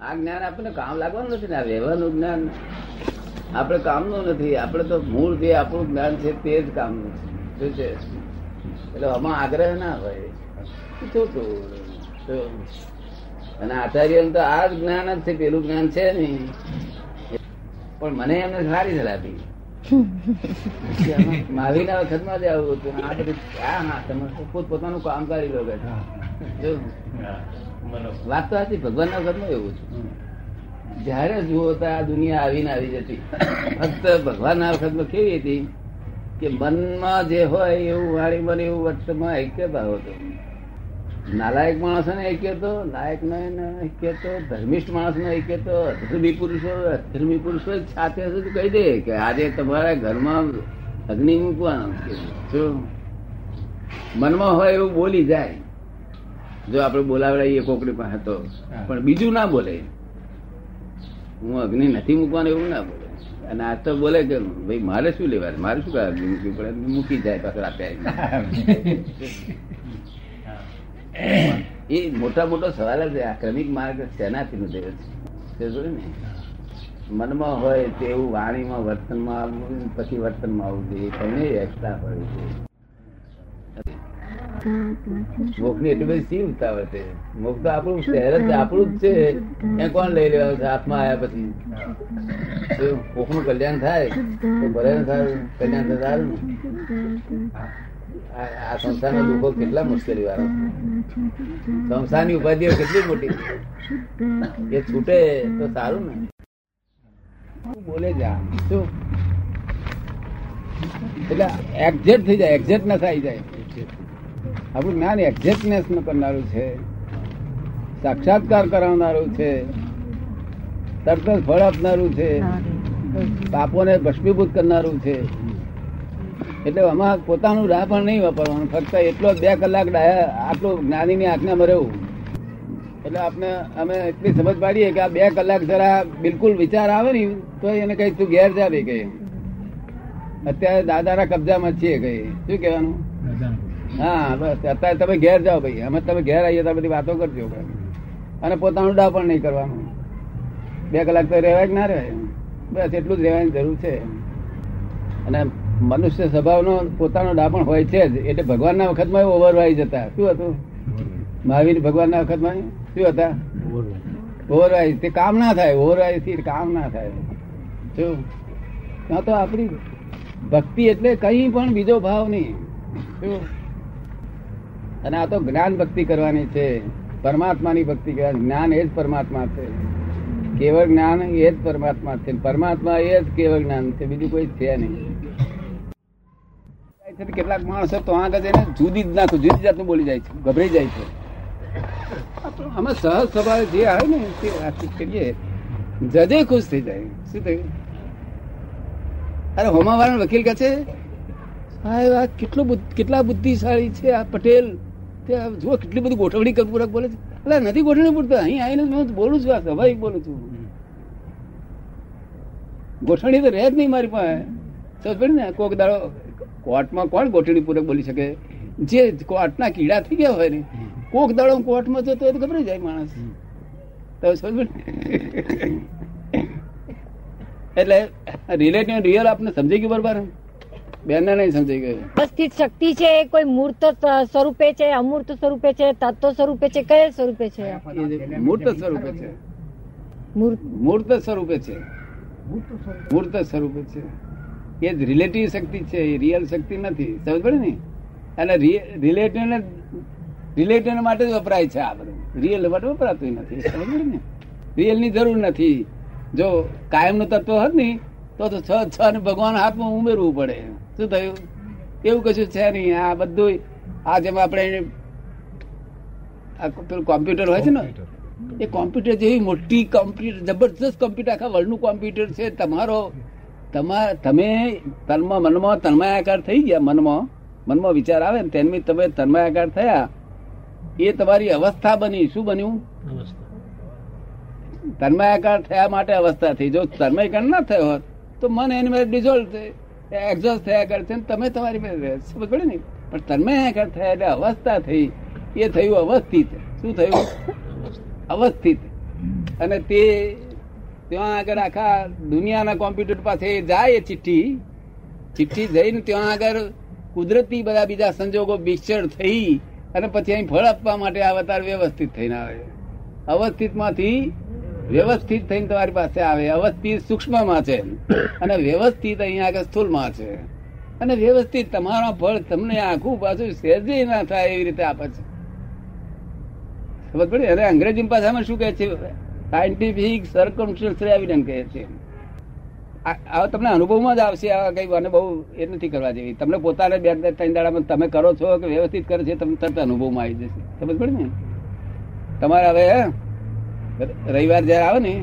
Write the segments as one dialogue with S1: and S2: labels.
S1: આ જ્ઞાન આપણને કામ લાગવાનું નથી ને આ વ્યવહારનું જ્ઞાન. આપણે કામનું નથી આપણે તો મૂળ જે આપણું જ્ઞાન છે તે જ કામનું છે. શું છે? એટલે આમાં આગ્રહ ના હોય. શું તો અને આચાર્ય તો આ જ જ્ઞાન જ છે પેલું જ્ઞાન છે નહીં. પણ મને એમને સારી સલાહ આપી. મહાવીરના વખતમાં જ આવું હતું. આ બધું હા હા તમે પોત પોતાનું કામ કરી. લો બેઠા જો વાત તો સાચી ભગવાનના ઘરમાં એવું છે. જયારે જુઓ તો આ દુનિયા આવીને આવી જતી. ફક્ત ભગવાનના વખતમાં કેવી હતી કે મનમાં જે હોય એવું વાણી મને એવું વર્તમાં ઐક્ય ભાવ હતો. નાલાયક માણસ ને ઐક્ય તો લાયક ને ઐક્ય તો ધર્મિષ્ઠ માણસ ને ઐક્ય તો અધર્મી પુરુષો અધર્મી પુરુષો સાથે સુધી કહી દે કે આજે તમારા ઘરમાં અગ્નિ મૂકવાનો શું મનમાં હોય એવું બોલી જાય જો આપણે બોલાવડાવીએ કોકડી પાસે તો. પણ બીજું ના બોલે. હું અગ્નિ નથી મૂકવાનું એવું ના બોલે. અને આ તો બોલે કે ભાઈ મારે શું લેવા મારે શું અગ્નિ મૂકવી પડે? મૂકી જાય પાછળ આપ્યા એ મોટા મોટો સવાલ છે. આ ક્રમિક માર્ગ શેનાથી નું છે? તે ને? મનમાં હોય તેવું વાણીમાં વર્તનમાં પછી વર્તનમાં આવવું જોઈએ. તમને એક્સ્ટ્રા હોય છે. મોક્ષની એટલી બધી સી ઉતાવળ છે. મોક્ષ તો આપણું શહેર જ આપણું જ છે. એ કોણ લઈ લેવાનું છે? હાથમાં આવ્યા પછી. તો કોકનું કલ્યાણ થાય? તો ભલે સારું કલ્યાણ થાય સારું આ સંસારના દુઃખો કેટલા મુશ્કેલી વાળા સંસારની ઉપાધિઓ કેટલી મોટી એ છૂટે તો સારું ને. બોલે જા શું? એટલે એક્ઝેક્ટ થઈ જાય એક્ઝેક્ટનેસ થાય જાય. આપણું જ્ઞાન એક્ઝેક્ટનેસનું કરનારું છે. સાક્ષાત્કાર કરાવનારું છે. તરત જ ફળ આપનારું છે. પાપોને ભસ્મીભૂત કરનારું છે. એટલે આમાં પોતાનું રાહ પણ નહીં વાપરવાનું. ફક્ત એટલો બે કલાક ડાયા આટલું જ્ઞાનીની આજ્ઞામાં રહેવું એટલે આપણે અમે એટલી સમજ પાડીએ કે આ બે કલાક જરા બિલકુલ વિચાર આવે ને તો એને કઈ તું ઘેર જા ભાઈ કઈ અત્યારે દાદાના કબજામાં જ છીએ કઈ શું કહેવાનું? હા, બસ. અત્યારે તમે ઘેર જાઓ ભાઈ. અમે તમે ઘેર આવીએ તો બધી વાતો કરજો અને પોતાનું ડા પણ નહીં કરવાનું. બે કલાક તો રહેવાય જ ના રહેવાય? બસ, એટલું જ રહેવાની જરૂર છે. અને મનુષ્ય સ્વભાવનો પોતાનો ડા પણ હોય છે જ. એટલે ભગવાનના વખતમાં ઓવરવાઈ જતા. શું હતું? મહાવીર ભગવાનના વખતમાં? શું હતા? ઓવરવાઈ તે કામ ના થાય. ઓવરવાઈ થી કામ ના થાય. શું? તો આપણી ભક્તિ એટલે કઈ પણ બીજો ભાવ નહીં. શું? અને આ તો જ્ઞાન ભક્તિ કરવાની છે. પરમાત્માની ભક્તિ કરવાની જ્ઞાન એ જ પરમાત્મા છે. કેવળ જ્ઞાન એ જ પરમાત્મા છે. પરમાત્મા એ જ કેવળ જ્ઞાન છે. બીજું કોઈ છે નહીં. કેટલાક માણસો તો આગળ જઈને જુદી જ નાખું. જુદી જાતનું બોલી જાય છે. ગભરાઈ જાય છે. અમે સહજ સ્વભાવ જે આવે ને તે વાતચીત કરીએ, જજે ખુશ થઈ જાય. શું થયું? અરે હોમાવાળા વકીલ કહે છે, સાહેબ, આ કેટલો કેટલા બુદ્ધિશાળી છે આ પટેલ. જુઓ કેટલી બધી ગોઠવણી પૂરક બોલે છે. એટલે નથી ગોઠવણી પૂરતા. અહીં આવીને હું બોલું છું આ સ્વાભાવિક બોલું છું. ગોઠવણી તો રહે જ નહીં મારી પાસે. સમજ ને? કોક દાડો કોર્ટમાં કોણ ગોઠવણી પૂરક બોલી શકે? જે કોર્ટના કીડા થઈ ગયા હોય ને કોક દાડો કોર્ટમાં જતો હોય તો ગભરાઈ જાય માણસ. તમે સમજ એટલે રિલેટિવ રિયલ આપને સમજી ગયું બરોબર? બેનને નહીં સમજાઈ ગયું.
S2: ઉપસ્થિત શક્તિ છે એ કોઈ મૂર્ત સ્વરૂપે છે અમૂર્ત સ્વરૂપે છે તત્વ સ્વરૂપે છે કયા સ્વરૂપે છે?
S1: મૂર્ત સ્વરૂપે છે.
S2: મૂર્ત.
S1: મૂર્ત સ્વરૂપે છે. મૂર્ત સ્વરૂપે છે. એ જ રિલેટિવ શક્તિ છે એ રિયલ શક્તિ નથી. સમજ પડે ને? અને રિલેટિવ રિલેટિવ માટે જ વપરાય છે આ બધું. રિયલ માટે વપરાતું નથી. સમજ પડે ને? રિયલની જરૂર નથી. જો કાયમનું તત્વ હોત ને તો તો છ છ ને ભગવાન હાથમાં ઉમેરવું પડે. શું થયું? એવું કશું છે નહીં. આ બધું આ જેમ આપણે આ કોમ્પ્યુટર હોય છે ને? એ કોમ્પ્યુટર જેવી મોટી કોમ્પ્યુટર જબરદસ્ત કોમ્પ્યુટર આખા વર્લ્ડનું કોમ્પ્યુટર છે. તમારો તમા તમે તનમાં મનમાં તન્માયાકાર થઈ ગયા મનમાં મનમાં વિચાર આવે ને તેની તમે તન્માયાકાર થયા. એ તમારી અવસ્થા બની. શું બન્યું? તન્માયાકાર થયા માટે અવસ્થા થઈ. જો તન્મયકાર ના થયો હોત તો મન એની મારે ડિઝોલ્વ એક્ઝોસ્ટ થયા કરશે તમે તમારી સમજ પડે ને? પણ તમે આગળ થયા એટલે અવસ્થા થઈ. એ થયું અવસ્થિત. શું થયું? અવસ્થિત. અને તે ત્યાં આગળ આખા દુનિયાના કોમ્પ્યુટર પાસે જાય એ ચિઠ્ઠી. ચિઠ્ઠી જઈને ત્યાં આગળ કુદરતી બધા બીજા સંજોગો મિક્સર થઈ અને પછી અહીં ફળ આપવા માટે અવતાર વ્યવસ્થિત થઈને આવે અવસ્થિતમાંથી વ્યવસ્થિત થઈને તમારી પાસે આવે, અવસ્થિત સૂક્ષ્મમાં છે. અને વ્યવસ્થિત અહીંયા આગળ સ્થૂલમાં છે. અને વ્યવસ્થિત તમારા ફળ તમને આખું પાછું સહેજે ના થાય એવી રીતે આપે છે. ખબર પડી? અને અંગ્રેજી ભાષામાં શું કહે છે? સાયન્ટિફિક સર્કમસ્ટન્સ એવિડન્સ કહે છે. આ તમને અનુભવમાં જ આવશે આ કઈ અને બહુ એ નથી કરવા જેવી. તમને પોતાને બે ત્રણ દાડામાં તમે કરો છો કે વ્યવસ્થિત કરે છે, તમને તરત અનુભવમાં આવી જશે. ખબર પડી ને? તમારે હવે રવિવાર જયારે આવે ને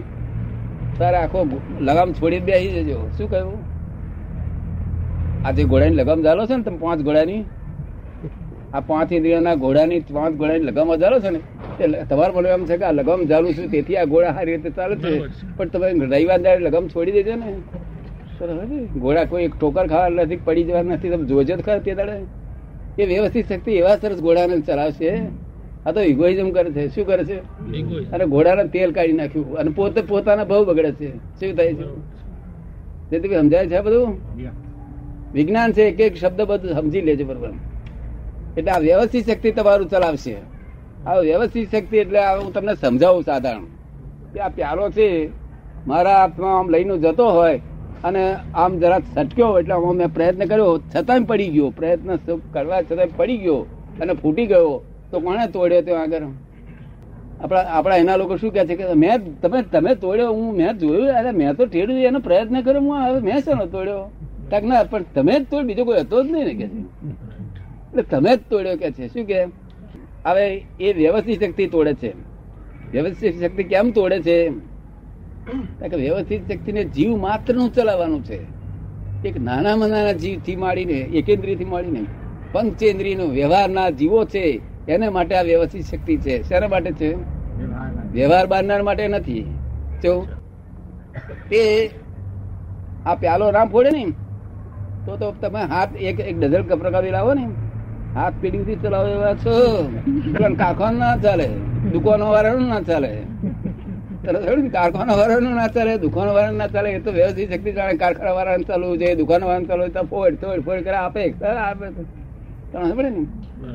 S1: તારે આખો લગામ છોડી બેસી જજો. શું કહ્યું? આ જે ઘોડાની લગામ ઝાલો છે ને તમે પાંચ ઘોડાની? આ પાંચ ઇન્દ્રિયોના ઘોડાની પાંચ ઘોડાની લગામ ઝાલો છે ને? તમારે મને એમ છે કે આ લગામ ઝાલું છું તેથી આ ઘોડા સારી રીતે ચાલે છે. પણ તમે રવિવાર જયારે લગામ છોડી દેજો ને ઘોડા કોઈ ઠોકર ખાવા નથી પડી જવા નથી. તમે જોજો જ ખરા તે દાડે. એ વ્યવસ્થિત શક્તિ એવા સરસ ઘોડાને ચલાવશે. આ તો ઇગોઇઝમ કરે છે. શું કરે છે? અને ઘોડાને તેલ કાઢી નાખ્યું. અને પોતે પોતાના બહુ બગડે છે. શું થાય છે? તેથી સમજાય છે બધું? વિજ્ઞાન છે એક એક શબ્દ બધું સમજી લેજો બરોબર એટલે આ વ્યવસ્થિત શક્તિ તમારું ચલાવશે. આ વ્યવસ્થિત શક્તિ એટલે હું તમને સમજાવું સાધારણ. કે આ પ્યારો છે મારા હાથમાં આમ લઈને જતો હોય અને આમ જરા છટક્યો એટલે આમાં મેં પ્રયત્ન કર્યો. છતાંય પડી ગયો. પ્રયત્ન કરવા છતાંય પડી ગયો અને ફૂટી ગયો. તો કોણે તોડ્યો ત્યાં આગળ? આપણા આપણા એના લોકો શું કહે છે કે મેં, તમે તમે તોડ્યો, હું મેં જોયું, અરે મેં તો ઠેડ્યું, એનો પ્રયત્ન કર્યો, હું હવે મેં શેનો તોડ્યો? તક ના, પણ તમે જ તોડ, બીજો કોઈ હતો જ નહીં ને કે એટલે તમે જ તોડ્યો કે છે, શું કે? હવે એ વ્યવસ્થિત શક્તિ તોડે છે. વ્યવસ્થિત શક્તિ કેમ તોડે છે? કે વ્યવસ્થિત શક્તિને જીવ માત્રનું ચલાવવાનું છે. એક નાનામાં નાના જીવથી માંડીને, એકેન્દ્રિયથી માંડીને પંચેન્દ્રિયનો વ્યવહારના જીવો છે. એને માટે આ વ્યવસ્થિત શક્તિ છે. શેના માટે છે? વ્યવહાર બાંધનાર માટે નથી. જો તે આ પ્યાલો ના ફોડે ને તો તો તમે હાથ એક એક ડઝલ કપરકાવી લાવો ને હાથ પેઢીથી ચલાવો એવા છો. કારખાનું ના ચાલે, દુકાનો વાળાનું ના ચાલે. કારખાના વાળાનું ના ચાલે, દુકાન વાળાનું ના ચાલે. એ તો વ્યવસ્થિત શક્તિ જાણે કારખાના વાળાને ચાલવું છે દુકાન વાળાને ચાલવું તો ફોડ તોડ ફોડ કરે આપે આપે. ખબર ને.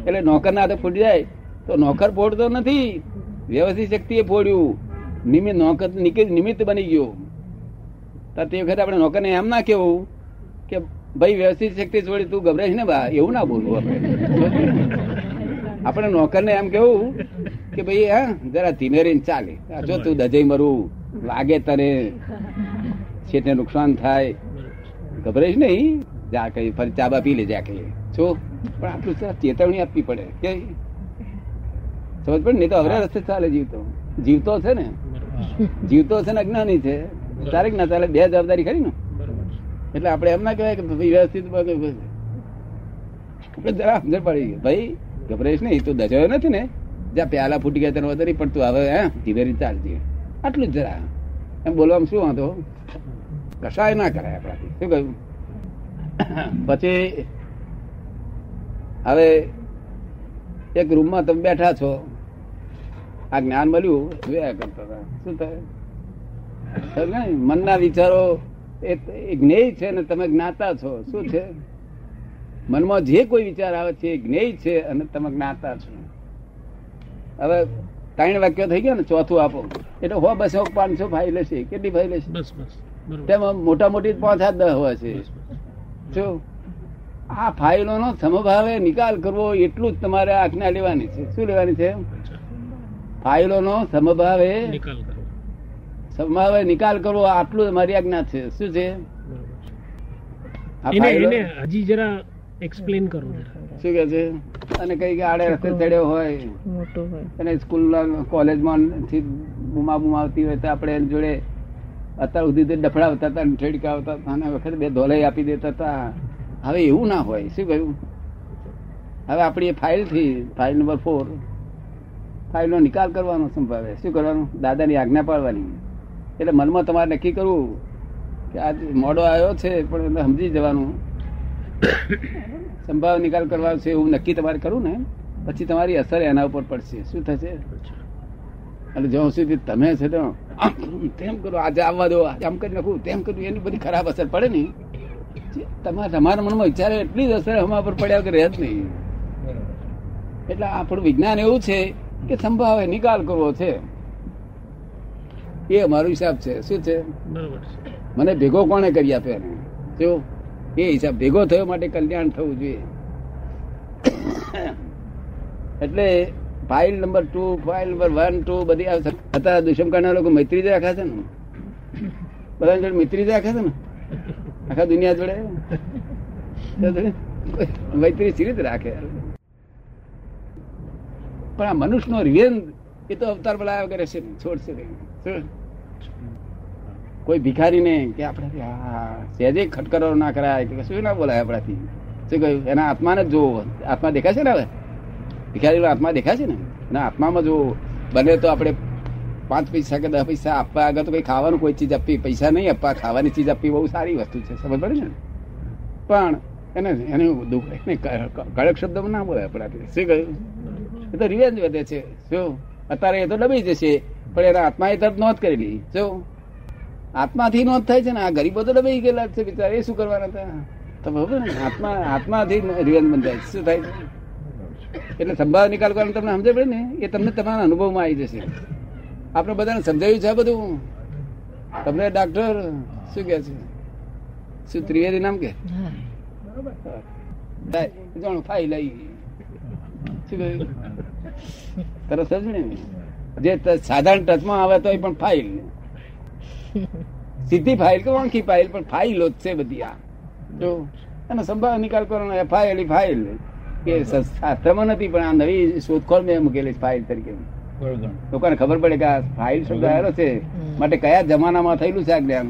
S1: એટલે નોકર ના હાથે ફૂટી જાય તો નોકર ફોડતો નથી. વ્યવસ્થિત શક્તિ એ ફોડ્યું. નિમિત્ત નોકર નિમિત્ત બની ગયો. તો તે વખતે આપણે નોકરને એમ ના કેવું કે ભાઈ વ્યવસ્થિત શક્તિ છોડી તું ગભરાઈશ ને બા. એવું ના બોલવું આપણે. આપણે નોકરને એમ કેવું કે ભાઈ હા જરા ધીમે રહીને ચાલે. જો તું દજઈ મરવું લાગે તને છેટને નુકસાન થાય. ગભરાઈશ નહીં. જા કઈ ફરી ચાબા પી લે જા કઈ. છો પણ આટલું ચેતવણી આપવી પડે. કે સમજ પડે? નહીં તો અઘરા રસ્તે ચાલે જીવતો. જીવતો છે ને? જીવતો છે ને અજ્ઞાની છે. ચાલે ના ચાલે બે જવાબદારી ખરી ને? એટલે આપણે એમ ના કહેવાય કે વ્યવસ્થિત આપણે જરા સમજણ પડી ભાઈ ગભરાઈશ નહીં તું દજાયો નથી ને? જ્યાં પ્યાલા ફૂટી ગયા તને વધારે પણ તું હવે હે ધીમે રીતે ચાલજે. આટલું જ જરા. એમ બોલવામાં શું વાંધો? કશાય ના કરાય આપણાથી. શું કહ્યું? પછી હવે એક રૂમમાં તમે બેઠા છો. આ જ્ઞાન મળ્યું? જોયા કરતા હતા. શું થાય? મનના વિચારો એ જ્ઞેય છે ને તમે જ્ઞાતા છો. શું છે? મનમાં જે કોઈ વિચાર આવે છે એ જ્ઞેય છે અને તમે જ્ઞાતા છો. હવે ત્રણ વાક્યો થઈ ગયા ને ચોથું આપો. એટલે હો બસો પાંચસો ફાઇલ છે કેટલી ફાઇલ છે તેમાં મોટા મોટી પાંચ હાથ દસ હોય છે. શું? આ ફાઇલો નો સમભાવે નિકાલ કરવો એટલું જ તમારે આજ્ઞા લેવાની છે. શું લેવાની છે? ફાઇલો નો સમભાવે સમભાવે નિકાલ કરવો આટલું મારી આજ્ઞા છે. શું છે?
S3: હજી જરા એક્સપ્લેન કરો
S1: શું કે છે? અને કઈ કે આડે રસ્તે ચડ્યો હોય.
S2: મોટો હોય.
S1: અને સ્કૂલ કોલેજમાં થી બુમા બુમા આવતી હોય તો આપણે એની જોડે અત્યાર સુધી તો ડફડાવતા હતા ઠેડકા આવતા હતા અને વખત બે ધોલાઈ આપી દેતા હતા. હવે એવું ના હોય. શું કહ્યું? હવે આપણી ફાઇલથી ફાઇલ નંબર ફોર ફાઇલ નો નિકાલ કરવાનો સંભાવે. શું કરવાનું? દાદાની આજ્ઞા પાડવાની એટલે મનમાં તમારે નક્કી કરવું કે આજ મોડો આવ્યો છે, પણ એને સમજી જવાનું. સંભાવ નિકાલ કરવાનો છે એવું નક્કી તમારે કરવું ને? પછી તમારી અસર એના ઉપર પડશે. શું થશે? અને જ્યાં સુધી તમે છે તો તેમ કરો. આજે આવવા દો. આમ કરી નાખું, તેમ કર્યું. એની બધી ખરાબ અસર પડે ને તમારા તમારા મનમાં વિચારે એટલી જ અસર હમા પર પડ્યા કે રહે જ નહીં એટલે આપણું વિજ્ઞાન એવું છે કે સંભાવે નિકાલ કરવો છે. એ અમારો હિસાબ છે. શું છે?
S3: બરોબર
S1: મને ભેગો કોણે કરી એને? જો એ હિસાબ ભેગો થયો માટે કલ્યાણ થવું જોઈએ. એટલે file number two file number one two બધી અત્યારે દુષ્મકાંડના લોકો મૈત્રી જ રાખે છે ને? બધા મૈત્રી જ રાખે છે ને? આખા દુનિયા જોડે? મૈત્રી સી રાખે. પણ આ મનુષ્યનો રિવેન્દ એ તો અવતાર બોલાયા વગર ને છોડશે નહીં. ભિખારી કોઈ ભિખારીને કે આપણે સહેજે ખટકરો ના કરાય કે શું ના બોલાય આપણાથી. શું કહ્યું? એના આત્માને જ જોવો. આત્મા દેખાય છે ને હવે? ભિખારીનો આત્મા દેખાય છે ને? એના આત્મામાં જો બને તો આપણે પાંચ પૈસા કે દસ પૈસા આપવા આગળ તો કઈ ખાવાનું કોઈ ચીજ આપવી. પૈસા નહીં આપવા, ખાવાની ચીજ આપવી બહુ સારી વસ્તુ છે, સમજ પડે ને? પણ એને એને દુઃખ એને કડક શબ્દમાં ના બોલે આપણાથી શું કહ્યું? એ તો રિવેન્જ વધે છે. શું? અત્યારે એ તો ડબી જશે, પણ એના આત્મા એ તરફ નોંધ કરેલી. શું? આત્માથી નોંધ થાય છે ને, આ ગરીબો તો ડબી ગયેલા છે બિચારા. એ શું કરવાના હતા? તો ખબર ને, આત્મા, આત્માથી રિવેન્જ બંધાય. શું થાય? છે એટલે સંભાવ નિકાલ કરવાનું તમને સમજે પડે ને? એ તમને તમારા અનુભવમાં આવી જશે. આપણે બધાને સમજાવ્યું છે આ બધું? તમને ડાક્ટર શું કે છે? શું ત્રિવેદી નામ કે. જાણું ફાઇલ આવી શું તરત સમજણે ને? જે સાધારણ ટચમાં આવે તો પણ ફાઇલ. સીધી ફાઇલ કે ઓળખી ફાઇલ પણ ફાઇલો જ છે બધી આ. જો એનો સંભાવ નિકાલ કરવાનો ફાઇલ એ ફાઇલ. કે શાસ્ત્રમાં નથી પણ આ નવી શોધખોળ મેં મૂકેલી ફાઇલ તરીકે. લોકોને ખબર પડે કે આ ફાઇલ શબ્દ આવેલો છે? માટે કયા જમાનામાં થયેલું છે આ જ્ઞાન?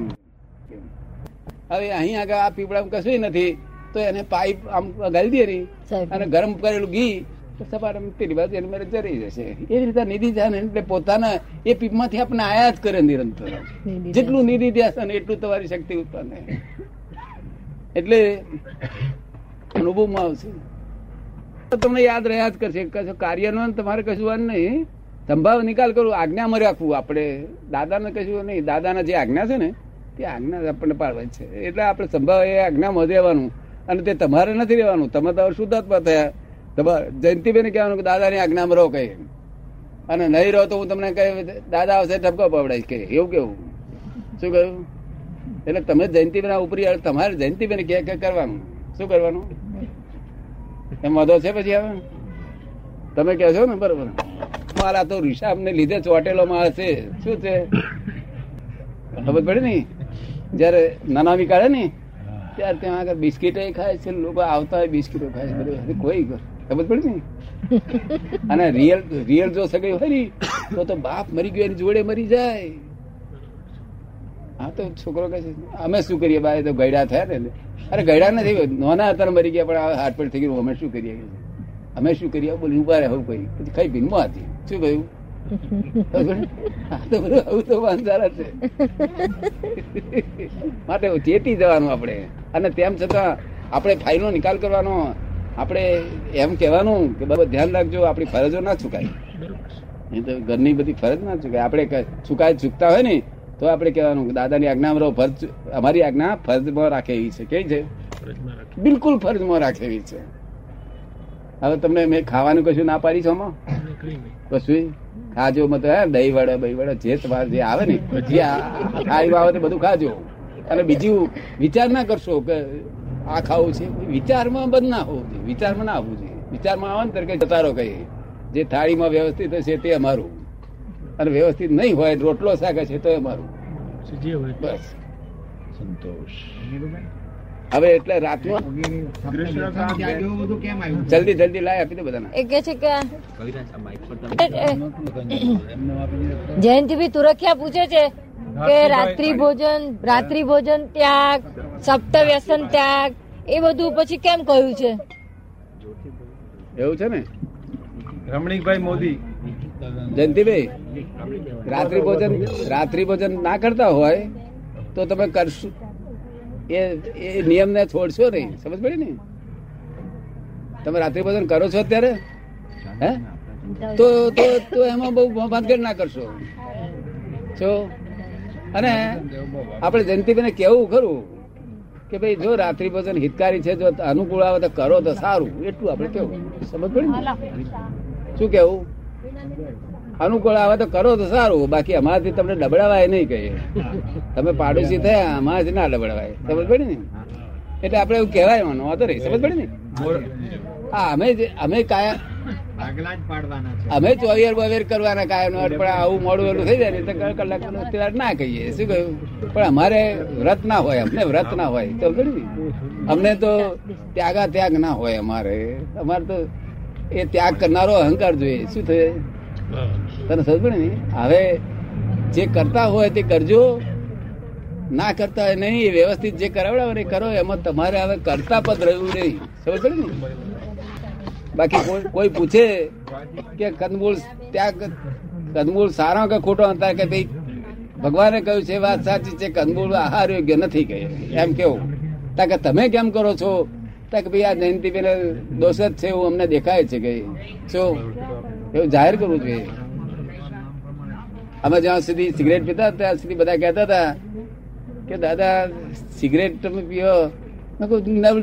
S1: હવે અહીં આગળ આ પીપળામાં કશું નથી. તો એને પાઇપ આમ ગાળી દે અને ગરમ કરેલું ઘી તો સપાટ પેલી બાજુ એની મેરે જરી જશે. એ રીતે નિધિ ધ્યાન એટલે પોતાના એ પીપમાંથી આપણે આયા જ કરે નિરંતર. જેટલું નિધિ ધ્યાન એટલું તમારી શક્તિ ઉત્પન્ન થાય. એટલે અનુભવમાં આવશે. તો તમને યાદ રહ્યા જ કરશે. કશું કાર્યનો તમારે કશું વાર નહીં. સંભાવ નિકાલ કરું આજ્ઞામાં રાખવું આપણે દાદાને કશું નહીં, દાદાના જે આજ્ઞા છે ને, તે આજ્ઞા આપણને પાડવાની છે. એટલે આપણે સંભાવ એ આજ્ઞામાં રહેવાનું. અને તે તમારે નથી રહેવાનું. તમે તમારે શુદ્ધાત્મા થયા. તમારે જયંતિબેન કહેવાનું કે દાદાની આજ્ઞામાં રહો કઈ. અને નહીં રહો તો હું તમને કહે, દાદા આવશે ઠપકો પવડાવીશ કે એવું કેવું? શું કહ્યું? એટલે તમે જયંતિબેન ઉપરી તમારે જયંતિબેન કે કરવાનું? શું કરવાનું? એમ વાંધો છે પછી હવે? તમે કહેશો ને, બરોબર. મારા તો ઋષાબ ને લીધે ચોટેલો માલ છે શું છે? ખબર પડે ને? જયારે નાના કાઢે ને, ત્યારે ત્યાં આગળ બિસ્કીટે ખાય છે, લોકો આવતા હોય બિસ્કીટો ખાય છે, બધું. કોઈ ખબર પડી ને? અને રિયલ રિયલ જો સગાઈ હોય ને, તો તો બાપ મરી ગયો એની જોડે મરી જાય. હા તો છોકરો કહે છે, અમે શું કરીએ? બારે તો ગયડા થયા ને અરે ગયડા નથી, નોના હતા મરી ગયા, પણ હાટપેટ થઈ ગયું, અમે શું કરીએ. અમે શું કરીએ? બોલી ઊભા રહે કોઈ. પછી કઈ ભીનમાં હતી શું કહ્યું? માટે ચેતી જવાનું આપણે. અને તેમ છતાં આપણે ફાઇલનો નિકાલ કરવાનો આપણે એમ કહેવાનું કે બધું ધ્યાન રાખજો આપણી ફરજો ના ચુકાય. નહીં તો ઘરની બધી ફરજ ના ચુકાય. આપણે ચુકાય ચૂકતા હોય ને તો આપણે કહેવાનું કે દાદાની આજ્ઞામાં રહો ફરજ અમારી આજ્ઞા ફરજમાં રાખે એવી છે. કેવી છે બિલકુલ ફરજમાં રાખે એવી છે. હવે તમને મેં ખાવાનું કશું ના પાડી છો કશું ખાજો મત હે દહીં વડે બહી વડે જે તમારે જે આવે ને જે બાબતે આવે તે બધું ખાજો. અને બીજું વિચાર ના કરશો કે આ ખાવું છે. વિચારમાં બંધ ના હોવું જોઈએ વિચારમાં ના આવવું જોઈએ. વિચારમાં આવે ને તરીકે જતા કહીએ જે થાળીમાં વ્યવસ્થિત હશે તે અમારું. અને વ્યવસ્થિત નહીં હોય રોટલો શાક છે તો અમારું. બસ. સંતોષ. હવે એટલે રાતમાં જલ્દી જલ્દી લાય આપી દે બધાને.
S2: એ કે છે કે જયંતિભાઈ તુરખિયા પૂછે છે કે રાત્રિ ભોજન રાત્રિ ભોજન ત્યાગ સપ્ત વ્યસન ત્યાગ એ બધું પછી કેમ કહ્યું છે?
S1: એવું છે ને?
S4: રમણીકભાઈ મોદી.
S1: જયંતિભાઈ રાત્રિ ભોજન રાત્રિ ભોજન ના કરતા હોય તો તમે કરશો. એ એ નિયમ ને છોડશો નહીં. સમજ પડી ને? તમે રાત્રિ ભોજન કરો છો અત્યારે? હે? તો તો તો એમાં બહુ ભાગગડ ના કરશો. જો. અને આપણે જયંતિભાઈને કેવું ખરું કે ભાઈ જો રાત્રિ ભોજન હિતકારી છે જો અનુકૂળ આવે તો કરો તો સારું. એટલું આપણે કેવું સમજ પડી શું કેવું અનુકૂળ આવે તો કરો તો સારું. બાકી અમારાથી તમને ડબડાવાય નહીં કહીએ તમે પાડોશી થયા, અમારાથી ના ડબડાવાય સમજ પડે ને? એટલે આપણે એવું કહેવાય માનો, વાંધો નહીં. સમજ પડે ને? હા, અમે અમે કાયા અમે ચોવીર બવેર કરવાના કાયમ પણ આવું મોડું વેલું થઈ જાય ને તો કલાક કલાક ના કહીએ. શું કહ્યું? પણ અમારે વ્રત ના હોય, અમને વ્રત ના હોય. તો અમને તો ત્યાગા ત્યાગ ના હોય અમારે. અમારે તો એ ત્યાગ કરનારો અહંકાર જોઈએ. શું થયે? તને સમજ ને? હવે જે કરતા હોય તે કરજો. ના કરતા હોય નહીં વ્યવસ્થિત જે કરાવડાવે ને કરો, એમાં તમારે હવે કરતા પદ રહ્યું નહીં. સમજ ને? બાકી કોઈ પૂછે કે કંદમૂળ ત્યાં કંદમૂળ સારો કે ખોટો? હતા કે ભાઈ, ભગવાને કહ્યું છે વાત સાચી છે, કંદમૂળ આહાર યોગ્ય નથી કહે. એમ કેવું? તા કે તમે કેમ કરો છો? તા કે ભાઈ, આ જયંતિબેન દોષ જ છે, એવું અમને દેખાય છે કે. શું? એવું જાહેર કરવું જોઈએ. અમે જ્યાં સુધી સિગરેટ પીતા ત્યાં સુધી બધા કહેતા હતા કે, દાદા સિગરેટ તમે પીઓ.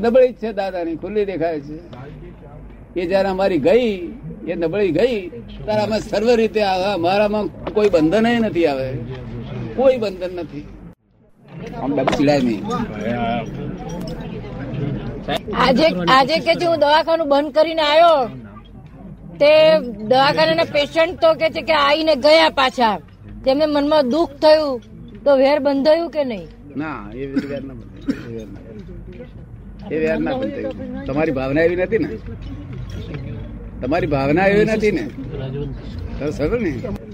S1: નબળી છે, દાદાની, ખુલ્લી દેખાય છે. એ જયારે અમારી ગઈ, એ નબળી ગઈ, ત્યારે અમે સર્વ રીતે અમારામાં કોઈ બંધન નથી આવે. કોઈ બંધન નથી.
S2: આજે આજે કે હું દવાખાનું બંધ કરીને આવ્યો. તે દવાખાનાના પેશન્ટ તો કે છે કે આવીને ગયા પાછા. તેમને મનમાં દુઃખ થયું, તો વેર બંધાયું કે નહીં?
S1: ના, એ વેર ના બંધાયું. એ વેર ના બંધાય. તમારી ભાવના એવી નથી ને? તમારી ભાવના એવી નથી ને?
S3: રાજવંત
S1: ને